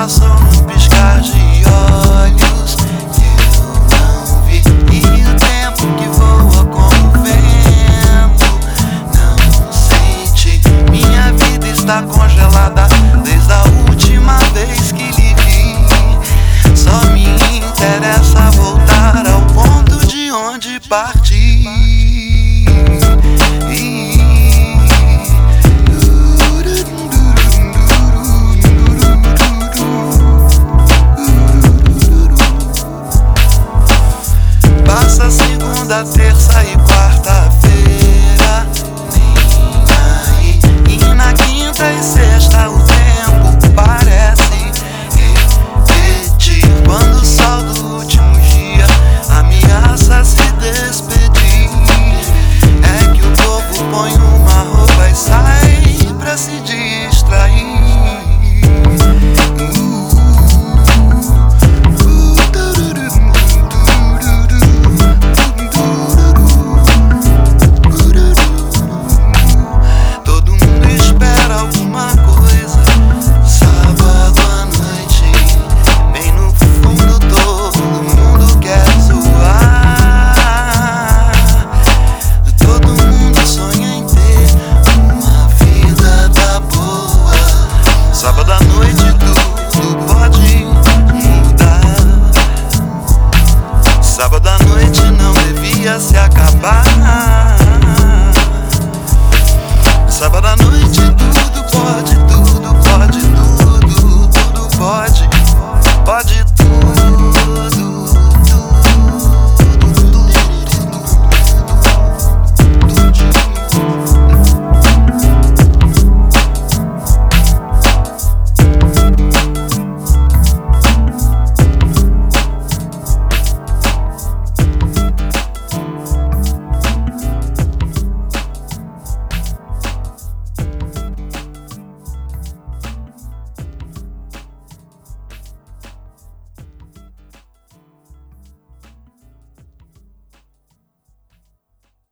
passam num piscar de olhos. Eu não vi. E o tempo que voa como vento. Não sente. Minha vida está congelada. Segunda, terça e quarta-feira.